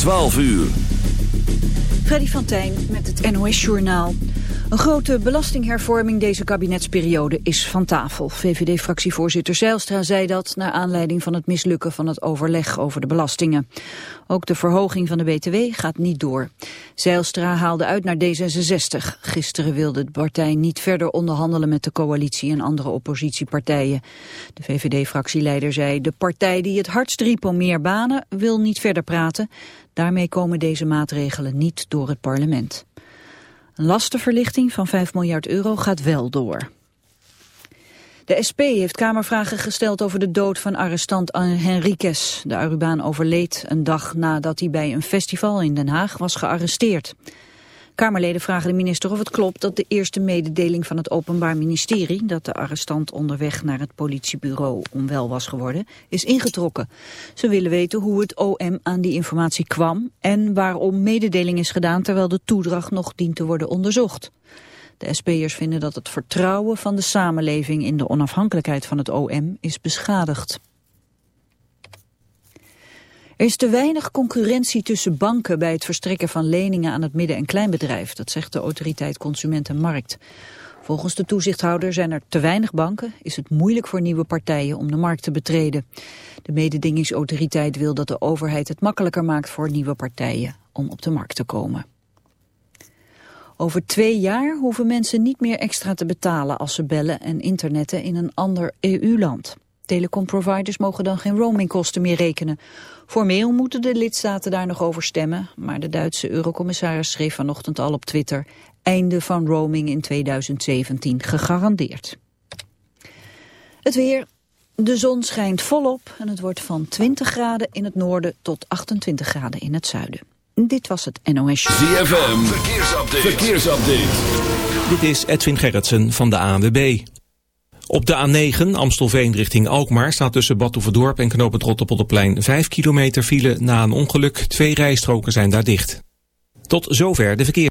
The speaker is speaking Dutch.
12 uur. Freddy van Tijn met het NOS-journaal. Een grote belastinghervorming deze kabinetsperiode is van tafel. VVD-fractievoorzitter Zeilstra zei dat... naar aanleiding van het mislukken van het overleg over de belastingen. Ook de verhoging van de BTW gaat niet door. Zeilstra haalde uit naar D66. Gisteren wilde de partij niet verder onderhandelen met de coalitie... en andere oppositiepartijen. De VVD-fractieleider zei... de partij die het hardst riep om meer banen wil niet verder praten. Daarmee komen deze maatregelen niet door het parlement. Een lastenverlichting van 5 miljard euro gaat wel door. De SP heeft Kamervragen gesteld over de dood van arrestant Henriquez. De Arubaan overleed een dag nadat hij bij een festival in Den Haag was gearresteerd. Kamerleden vragen de minister of het klopt dat de eerste mededeling van het Openbaar Ministerie, dat de arrestant onderweg naar het politiebureau onwel was geworden, is ingetrokken. Ze willen weten hoe het OM aan die informatie kwam en waarom mededeling is gedaan terwijl de toedracht nog dient te worden onderzocht. De SP'ers vinden dat het vertrouwen van de samenleving in de onafhankelijkheid van het OM is beschadigd. Er is te weinig concurrentie tussen banken bij het verstrekken van leningen aan het midden- en kleinbedrijf. Dat zegt de autoriteit Consument en Markt. Volgens de toezichthouder zijn er te weinig banken, is het moeilijk voor nieuwe partijen om de markt te betreden. De mededingingsautoriteit wil dat de overheid het makkelijker maakt voor nieuwe partijen om op de markt te komen. Over twee jaar hoeven mensen niet meer extra te betalen als ze bellen en internetten in een ander EU-land. Telecomproviders mogen dan geen roamingkosten meer rekenen. Formeel moeten de lidstaten daar nog over stemmen, maar de Duitse eurocommissaris schreef vanochtend al op Twitter einde van roaming in 2017 gegarandeerd. Het weer. De zon schijnt volop en het wordt van 20 graden in het noorden tot 28 graden in het zuiden. Dit was het NOS. ZFM, verkeersupdate. verkeersupdate. Dit is Edwin Gerritsen van de ANWB. Op de A9 Amstelveen richting Alkmaar staat tussen Badhoevedorp en Knoop het Rotterpolderplein 5 kilometer file na een ongeluk. Twee rijstroken zijn daar dicht. Tot zover de verkeer.